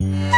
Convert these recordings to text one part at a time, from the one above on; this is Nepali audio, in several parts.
Yeah.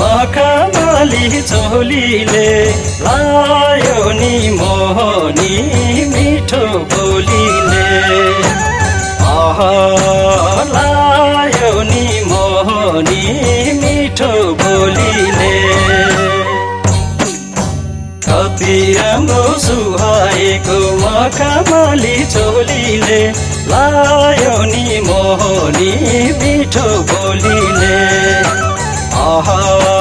मखमली चोलीले लायो नि मोहनी मिठो बोलीले। अह लायो नि मोहनी मिठो बोलीले। कति राम्रो सुहाएको मखमली चोलीले लायो नि मोहनी मिठो बोलीले। अह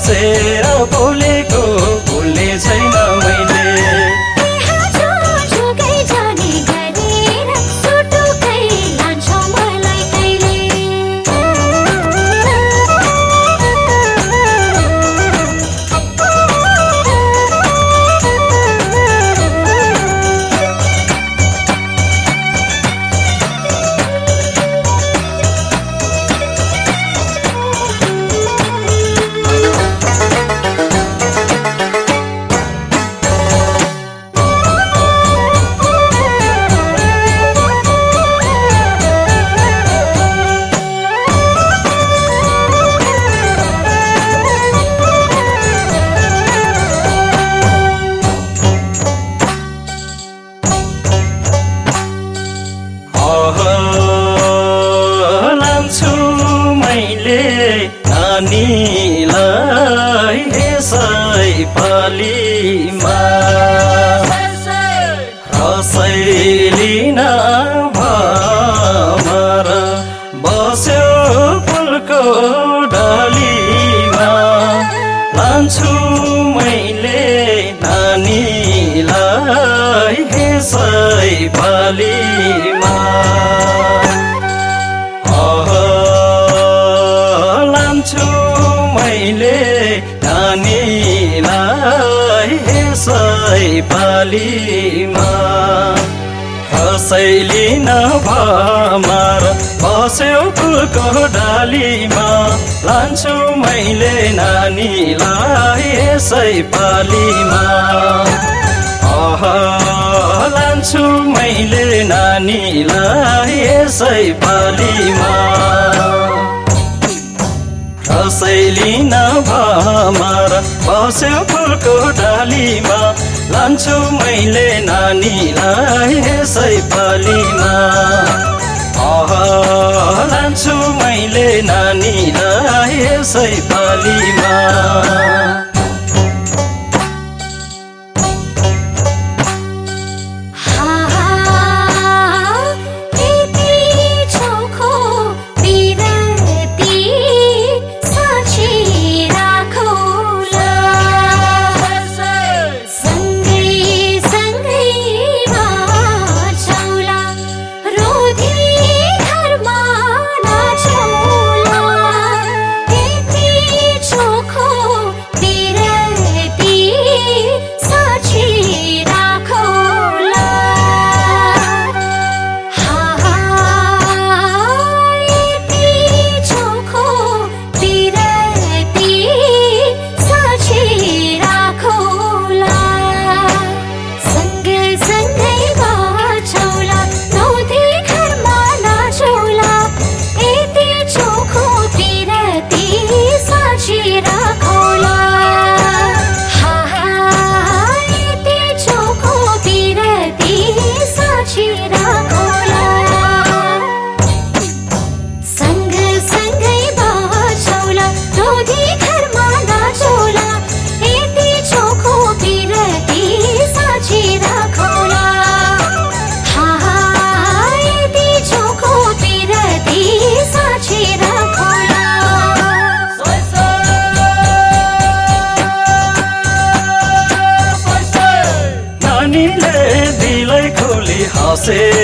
हाँसेर बोलेको पालीमा कसैले नभमार बस्यो फुलको डालीमा। लान्छु मैले नानीलाई यसै पालीमा। अह लान्छु मैले नानीलाई यसै पालीमा। कसैले नभमार बस्यो फुलको डालीमा लान्छु मैले नानीलाई यसै पालिमा। अह लान्छु मैले नानीलाई यसै पालिमा।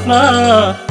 Afla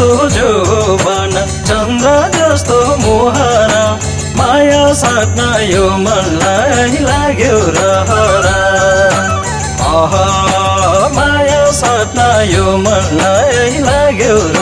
जस्तो बन चन्द्र जस्तो मोहरा माया साट्न यो मनलाई लाग्यो र माया साट्न यो मनलाई लाग्यो र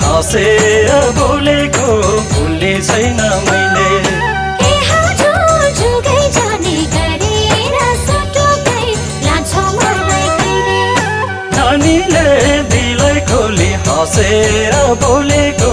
हाँसेर बोलेको भुल्ने छैन मैले। नानीले दिलै खोली हाँसेर बोलेको